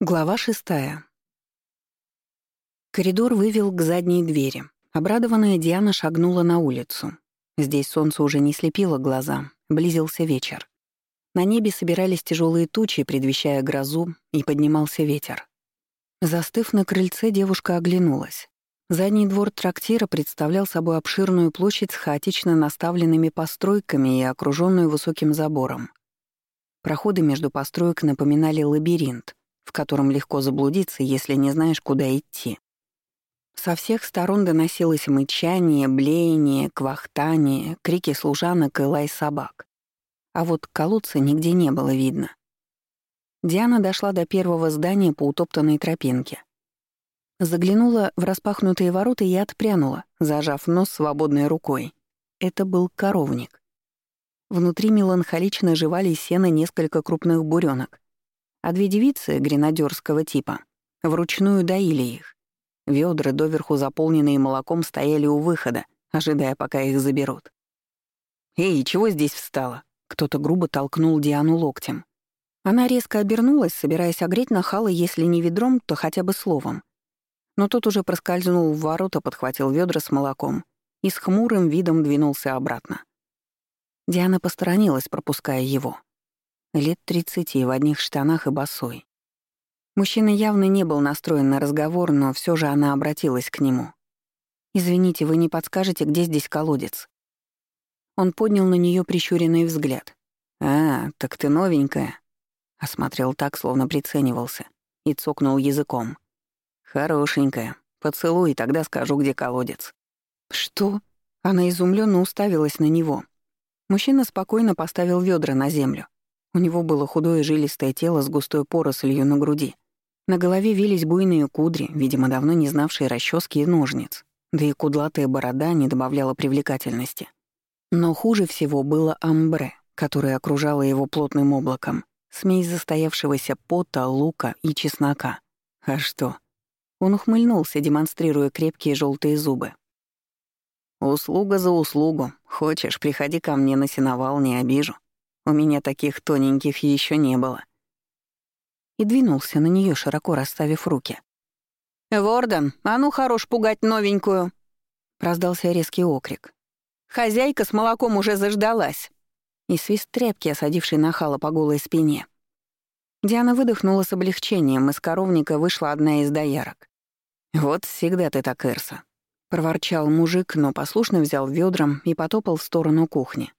Глава шестая. Коридор вывел к задней двери. Обрадованная Диана шагнула на улицу. Здесь солнце уже не слепило глаза, близился вечер. На небе собирались тяжелые тучи, предвещая грозу, и поднимался ветер. Застыв на крыльце, девушка оглянулась. Задний двор трактира представлял собой обширную площадь с хаотично наставленными постройками и окруженную высоким забором. Проходы между построек напоминали лабиринт, в котором легко заблудиться, если не знаешь, куда идти. Со всех сторон доносилось мычание, блеяние, квахтание, крики служанок и лай собак. А вот колодца нигде не было видно. Диана дошла до первого здания по утоптанной тропинке. Заглянула в распахнутые ворота и отпрянула, зажав нос свободной рукой. Это был коровник. Внутри меланхолично жевали сено несколько крупных буренок, а две девицы гренадерского типа вручную доили их. Ведра, доверху заполненные молоком, стояли у выхода, ожидая, пока их заберут. «Эй, чего здесь встала?» Кто-то грубо толкнул Диану локтем. Она резко обернулась, собираясь огреть нахала, если не ведром, то хотя бы словом. Но тот уже проскользнул в ворота, подхватил ведра с молоком и с хмурым видом двинулся обратно. Диана посторонилась, пропуская его лет тридцати, в одних штанах и босой. Мужчина явно не был настроен на разговор, но все же она обратилась к нему. «Извините, вы не подскажете, где здесь колодец?» Он поднял на нее прищуренный взгляд. «А, так ты новенькая», — осмотрел так, словно приценивался, и цокнул языком. «Хорошенькая. Поцелуй, тогда скажу, где колодец». «Что?» Она изумленно уставилась на него. Мужчина спокойно поставил ведра на землю. У него было худое жилистое тело с густой порослью на груди. На голове вились буйные кудри, видимо, давно не знавшие расчески и ножниц. Да и кудлатая борода не добавляла привлекательности. Но хуже всего было амбре, которое окружало его плотным облаком. Смесь застоявшегося пота, лука и чеснока. А что? Он ухмыльнулся, демонстрируя крепкие желтые зубы. «Услуга за услугу. Хочешь, приходи ко мне на сеновал, не обижу. У меня таких тоненьких еще не было. И двинулся на нее, широко расставив руки. «Ворден, а ну хорош пугать новенькую!» Раздался резкий окрик. «Хозяйка с молоком уже заждалась!» И свист тряпки, осадивший нахала по голой спине. Диана выдохнула с облегчением, из коровника вышла одна из доярок. «Вот всегда ты так, Эрса», — проворчал мужик, но послушно взял ведром и потопал в сторону кухни.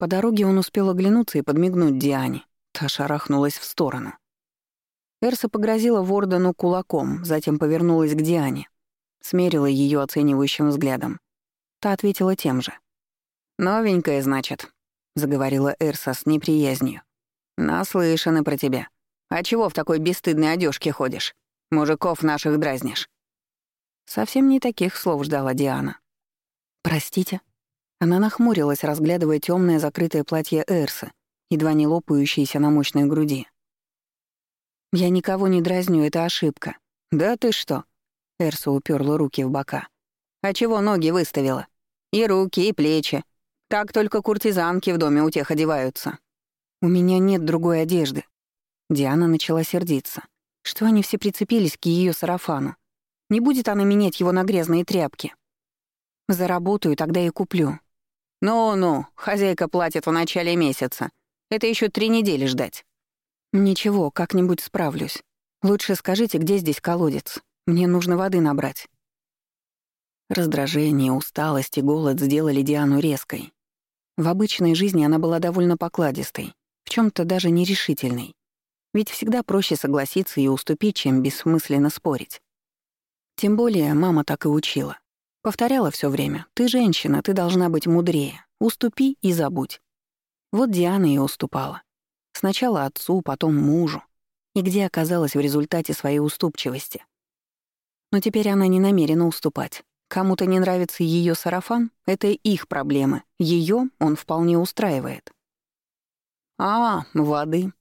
По дороге он успел оглянуться и подмигнуть Диане. Та шарахнулась в сторону. Эрса погрозила Вордену кулаком, затем повернулась к Диане. Смерила ее оценивающим взглядом. Та ответила тем же. «Новенькая, значит», — заговорила Эрса с неприязнью. «Наслышаны про тебя. А чего в такой бесстыдной одежке ходишь? Мужиков наших дразнишь». Совсем не таких слов ждала Диана. «Простите», она нахмурилась, разглядывая темное закрытое платье Эрсы, едва не лопающееся на мощной груди. «Я никого не дразню, это ошибка». «Да ты что?» Эрса уперла руки в бока. «А чего ноги выставила? И руки, и плечи. Так только куртизанки в доме у тех одеваются». «У меня нет другой одежды». Диана начала сердиться. Что они все прицепились к ее сарафану? Не будет она менять его на грязные тряпки. Заработаю, тогда и куплю. «Ну-ну, хозяйка платит в начале месяца. Это еще три недели ждать». «Ничего, как-нибудь справлюсь. Лучше скажите, где здесь колодец. Мне нужно воды набрать». Раздражение, усталость и голод сделали Диану резкой. В обычной жизни она была довольно покладистой, в чем то даже нерешительной. Ведь всегда проще согласиться и уступить, чем бессмысленно спорить. Тем более мама так и учила. Повторяла все время. «Ты женщина, ты должна быть мудрее. Уступи и забудь». Вот Диана и уступала. Сначала отцу, потом мужу. И где оказалась в результате своей уступчивости. Но теперь она не намерена уступать. Кому-то не нравится ее сарафан — это их проблемы. Ее он вполне устраивает. «А, воды».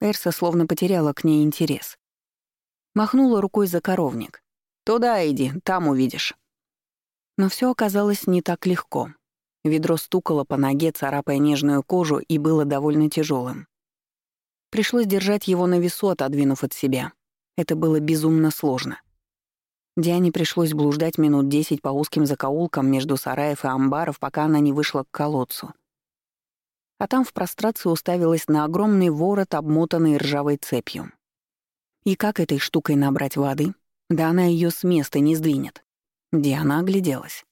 Эрса словно потеряла к ней интерес. Махнула рукой за коровник. «Туда иди, там увидишь». Но все оказалось не так легко. Ведро стукало по ноге, царапая нежную кожу, и было довольно тяжелым. Пришлось держать его на весу, отодвинув от себя. Это было безумно сложно. Диане пришлось блуждать минут десять по узким закоулкам между сараев и амбаров, пока она не вышла к колодцу. А там в прострации уставилась на огромный ворот, обмотанный ржавой цепью. И как этой штукой набрать воды? Да она ее с места не сдвинет. Диана огляделась.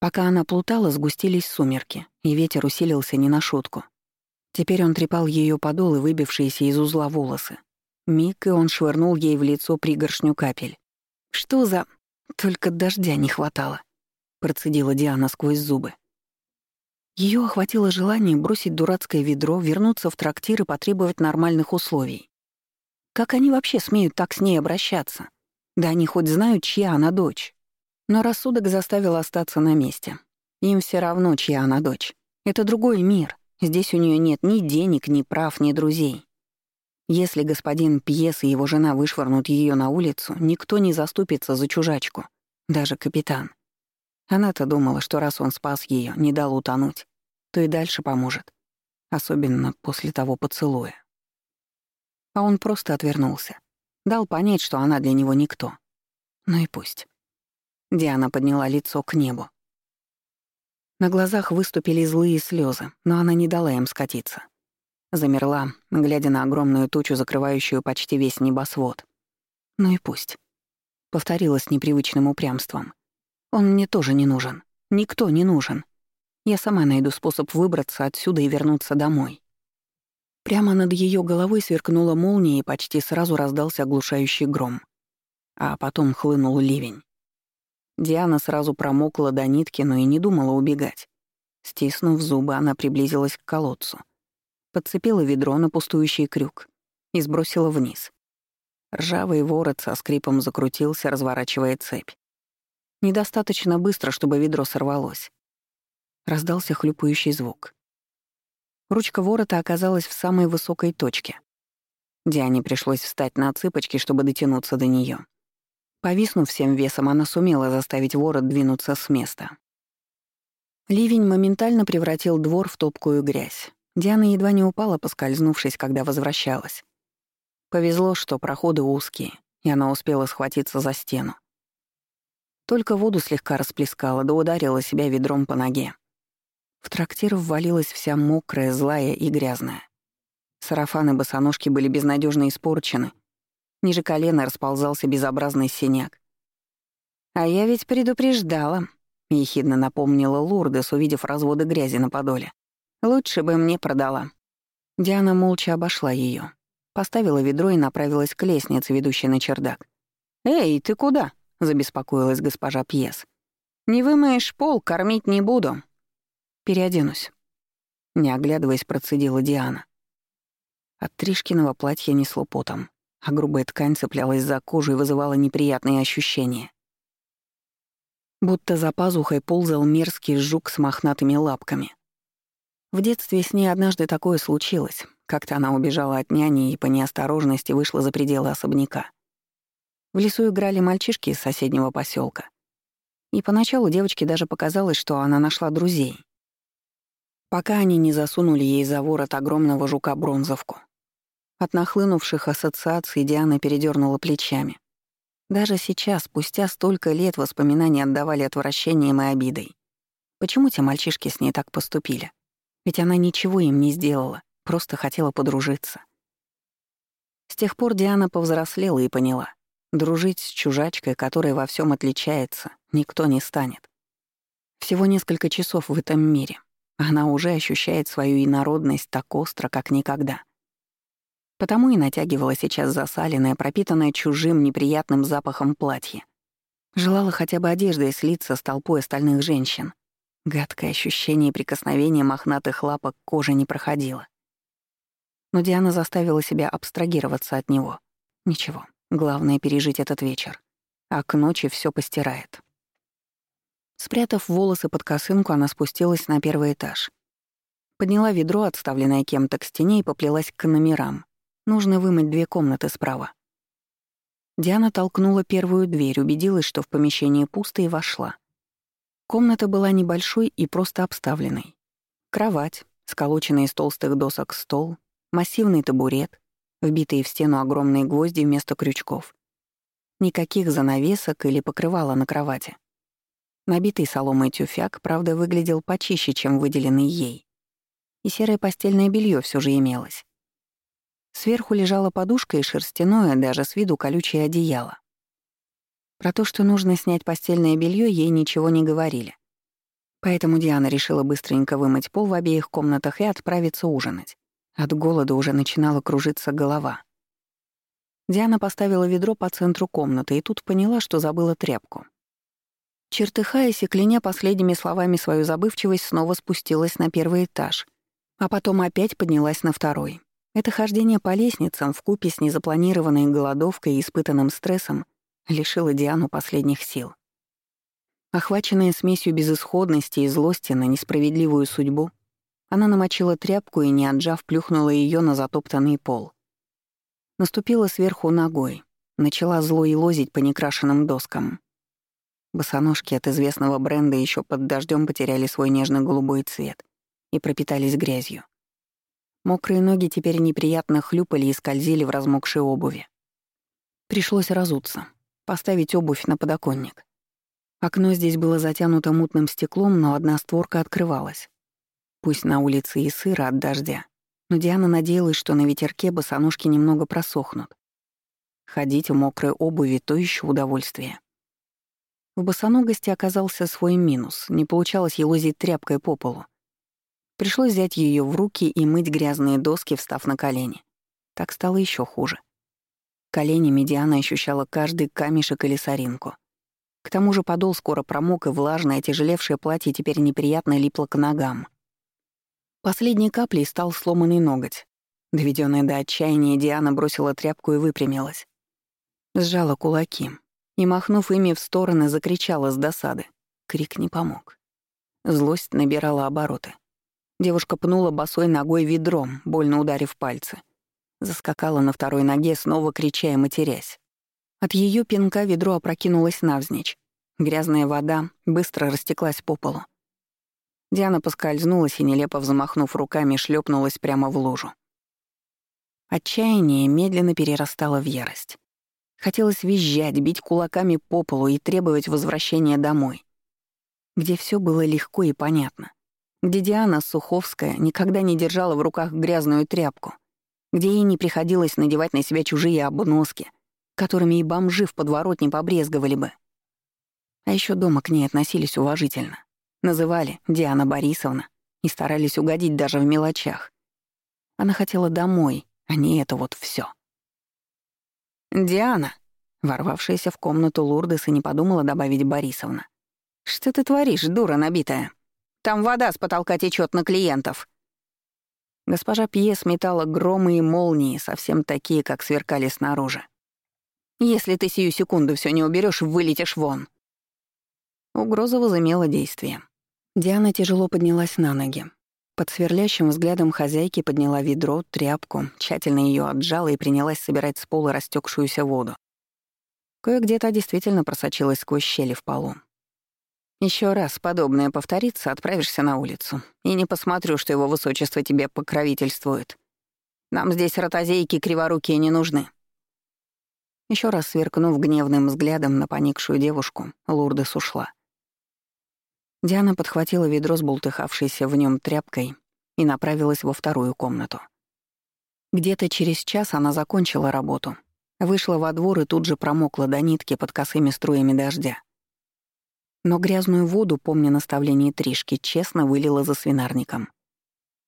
Пока она плутала, сгустились сумерки, и ветер усилился не на шутку. Теперь он трепал ее подол и выбившиеся из узла волосы. Миг, и он швырнул ей в лицо пригоршню капель. «Что за... Только дождя не хватало», — процедила Диана сквозь зубы. Ее охватило желание бросить дурацкое ведро, вернуться в трактир и потребовать нормальных условий. Как они вообще смеют так с ней обращаться? Да они хоть знают, чья она дочь. Но рассудок заставил остаться на месте. Им все равно, чья она дочь. Это другой мир. Здесь у нее нет ни денег, ни прав, ни друзей. Если господин Пьес и его жена вышвырнут ее на улицу, никто не заступится за чужачку, даже капитан. Она-то думала, что раз он спас ее, не дал утонуть, то и дальше поможет, особенно после того поцелуя. А он просто отвернулся, дал понять, что она для него никто. Ну и пусть. Диана подняла лицо к небу. На глазах выступили злые слезы, но она не дала им скатиться. Замерла, глядя на огромную тучу, закрывающую почти весь небосвод. Ну и пусть. Повторила с непривычным упрямством. Он мне тоже не нужен. Никто не нужен. Я сама найду способ выбраться отсюда и вернуться домой. Прямо над ее головой сверкнула молния и почти сразу раздался оглушающий гром. А потом хлынул ливень. Диана сразу промокла до нитки, но и не думала убегать. Стиснув зубы, она приблизилась к колодцу. Подцепила ведро на пустующий крюк и сбросила вниз. Ржавый ворот со скрипом закрутился, разворачивая цепь. Недостаточно быстро, чтобы ведро сорвалось. Раздался хлюпающий звук. Ручка ворота оказалась в самой высокой точке. Диане пришлось встать на цыпочки, чтобы дотянуться до нее. Повиснув всем весом, она сумела заставить ворот двинуться с места. Ливень моментально превратил двор в топкую грязь. Диана едва не упала, поскользнувшись, когда возвращалась. Повезло, что проходы узкие, и она успела схватиться за стену. Только воду слегка расплескала, да ударила себя ведром по ноге. В трактир ввалилась вся мокрая, злая и грязная. Сарафаны босоножки были безнадежно испорчены, Ниже колена расползался безобразный синяк. «А я ведь предупреждала», — ехидно напомнила Лурдес, увидев разводы грязи на подоле. «Лучше бы мне продала». Диана молча обошла ее, поставила ведро и направилась к лестнице, ведущей на чердак. «Эй, ты куда?» — забеспокоилась госпожа Пьес. «Не вымоешь пол, кормить не буду». «Переоденусь». Не оглядываясь, процедила Диана. От Тришкиного платья несло потом а грубая ткань цеплялась за кожу и вызывала неприятные ощущения. Будто за пазухой ползал мерзкий жук с мохнатыми лапками. В детстве с ней однажды такое случилось. Как-то она убежала от няни и по неосторожности вышла за пределы особняка. В лесу играли мальчишки из соседнего поселка. И поначалу девочке даже показалось, что она нашла друзей. Пока они не засунули ей за ворот огромного жука бронзовку. От нахлынувших ассоциаций Диана передернула плечами. Даже сейчас, спустя столько лет, воспоминания отдавали отвращением и обидой. Почему те мальчишки с ней так поступили? Ведь она ничего им не сделала, просто хотела подружиться. С тех пор Диана повзрослела и поняла. Дружить с чужачкой, которая во всем отличается, никто не станет. Всего несколько часов в этом мире. Она уже ощущает свою инородность так остро, как никогда. Потому и натягивала сейчас засаленное, пропитанное чужим неприятным запахом платье. Желала хотя бы одеждой слиться с толпой остальных женщин. Гадкое ощущение прикосновения мохнатых лапок к коже не проходило. Но Диана заставила себя абстрагироваться от него. Ничего, главное — пережить этот вечер. А к ночи все постирает. Спрятав волосы под косынку, она спустилась на первый этаж. Подняла ведро, отставленное кем-то к стене, и поплелась к номерам. Нужно вымыть две комнаты справа. Диана толкнула первую дверь, убедилась, что в помещении пусто, и вошла. Комната была небольшой и просто обставленной. Кровать, сколоченный из толстых досок стол, массивный табурет, вбитые в стену огромные гвозди вместо крючков, Никаких занавесок или покрывала на кровати. Набитый соломой тюфяк, правда, выглядел почище, чем выделенный ей. И серое постельное белье все же имелось. Сверху лежала подушка и шерстяное, даже с виду колючее одеяло. Про то, что нужно снять постельное белье, ей ничего не говорили. Поэтому Диана решила быстренько вымыть пол в обеих комнатах и отправиться ужинать. От голода уже начинала кружиться голова. Диана поставила ведро по центру комнаты и тут поняла, что забыла тряпку. Чертыхаясь и кляня последними словами свою забывчивость, снова спустилась на первый этаж, а потом опять поднялась на второй. Это хождение по лестницам в купе с незапланированной голодовкой и испытанным стрессом лишило Диану последних сил. Охваченная смесью безысходности и злости на несправедливую судьбу, она намочила тряпку и, не отжав, плюхнула ее на затоптанный пол. Наступила сверху ногой, начала зло и лозить по некрашенным доскам. Босоножки от известного бренда еще под дождем потеряли свой нежно-голубой цвет и пропитались грязью. Мокрые ноги теперь неприятно хлюпали и скользили в размокшей обуви. Пришлось разуться, поставить обувь на подоконник. Окно здесь было затянуто мутным стеклом, но одна створка открывалась. Пусть на улице и сыро от дождя, но Диана надеялась, что на ветерке босоножки немного просохнут. Ходить в мокрой обуви — то еще удовольствие. В босоногости оказался свой минус, не получалось елозить тряпкой по полу. Пришлось взять ее в руки и мыть грязные доски, встав на колени. Так стало еще хуже. Коленями Диана ощущала каждый камешек или соринку — к тому же подол скоро промок, и влажное, тяжелевшее платье теперь неприятно липло к ногам. Последней каплей стал сломанный ноготь. Доведенная до отчаяния, Диана бросила тряпку и выпрямилась. Сжала кулаки и, махнув ими в стороны, закричала с досады. Крик не помог. Злость набирала обороты. Девушка пнула босой ногой ведром, больно ударив пальцы. Заскакала на второй ноге, снова крича и матерясь. От ее пинка ведро опрокинулось навзничь. Грязная вода быстро растеклась по полу. Диана поскользнулась и, нелепо взмахнув руками, шлепнулась прямо в лужу. Отчаяние медленно перерастало в ярость. Хотелось визжать, бить кулаками по полу и требовать возвращения домой. Где все было легко и понятно. Где Диана Суховская никогда не держала в руках грязную тряпку. Где ей не приходилось надевать на себя чужие обноски — которыми и бомжи в подворотне побрезговали бы. А еще дома к ней относились уважительно. Называли Диана Борисовна и старались угодить даже в мелочах. Она хотела домой, а не это вот все. «Диана!» Ворвавшаяся в комнату Лурдес не подумала добавить Борисовна. «Что ты творишь, дура набитая? Там вода с потолка течет на клиентов!» Госпожа Пьес метала громы и молнии, совсем такие, как сверкали снаружи. Если ты сию секунду все не уберешь, вылетишь вон». Угроза возымела действие. Диана тяжело поднялась на ноги. Под сверлящим взглядом хозяйки подняла ведро, тряпку, тщательно ее отжала и принялась собирать с пола растекшуюся воду. Кое-где та действительно просочилась сквозь щели в полу. Еще раз подобное повторится, отправишься на улицу. И не посмотрю, что его высочество тебе покровительствует. Нам здесь ротозейки криворукие не нужны. Еще раз сверкнув гневным взглядом на поникшую девушку, Лурдес ушла. Диана подхватила ведро с бултыхавшейся в нем тряпкой и направилась во вторую комнату. Где-то через час она закончила работу, вышла во двор и тут же промокла до нитки под косыми струями дождя. Но грязную воду, помня наставление Тришки, честно вылила за свинарником.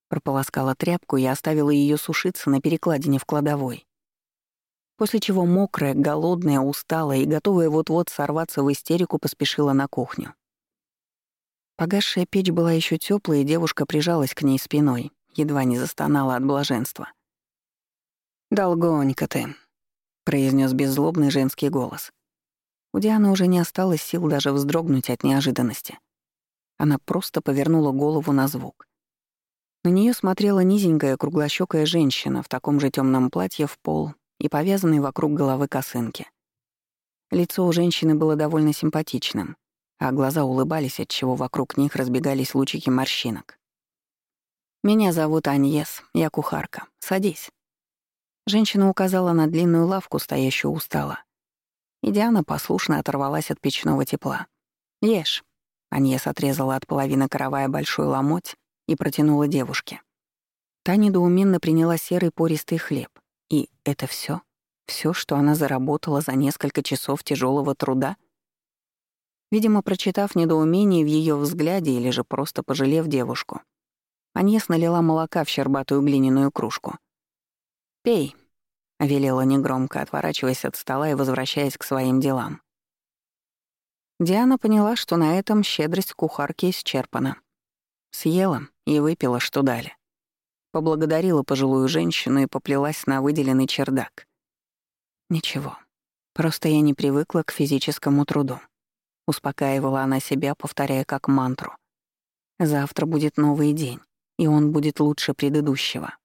Прополоскала тряпку и оставила ее сушиться на перекладине в кладовой после чего мокрая, голодная, усталая и готовая вот-вот сорваться в истерику поспешила на кухню. Погасшая печь была еще теплая, и девушка прижалась к ней спиной, едва не застонала от блаженства. «Долгонько ты», — произнес беззлобный женский голос. У Дианы уже не осталось сил даже вздрогнуть от неожиданности. Она просто повернула голову на звук. На нее смотрела низенькая круглощёкая женщина в таком же темном платье в пол и повязанной вокруг головы косынки. Лицо у женщины было довольно симпатичным, а глаза улыбались, отчего вокруг них разбегались лучики морщинок. «Меня зовут Аньес, я кухарка. Садись». Женщина указала на длинную лавку, стоящую у стола. И Диана послушно оторвалась от печного тепла. «Ешь». Аньес отрезала от половины каравая большой ломоть и протянула девушке. Та недоуменно приняла серый пористый хлеб. И это все, все, что она заработала за несколько часов тяжелого труда? Видимо, прочитав недоумение в ее взгляде или же просто пожалев девушку, Аньес налила молока в щербатую глиняную кружку. «Пей», — велела негромко, отворачиваясь от стола и возвращаясь к своим делам. Диана поняла, что на этом щедрость кухарки исчерпана. Съела и выпила, что дали. Поблагодарила пожилую женщину и поплелась на выделенный чердак. «Ничего, просто я не привыкла к физическому труду», — успокаивала она себя, повторяя как мантру. «Завтра будет новый день, и он будет лучше предыдущего».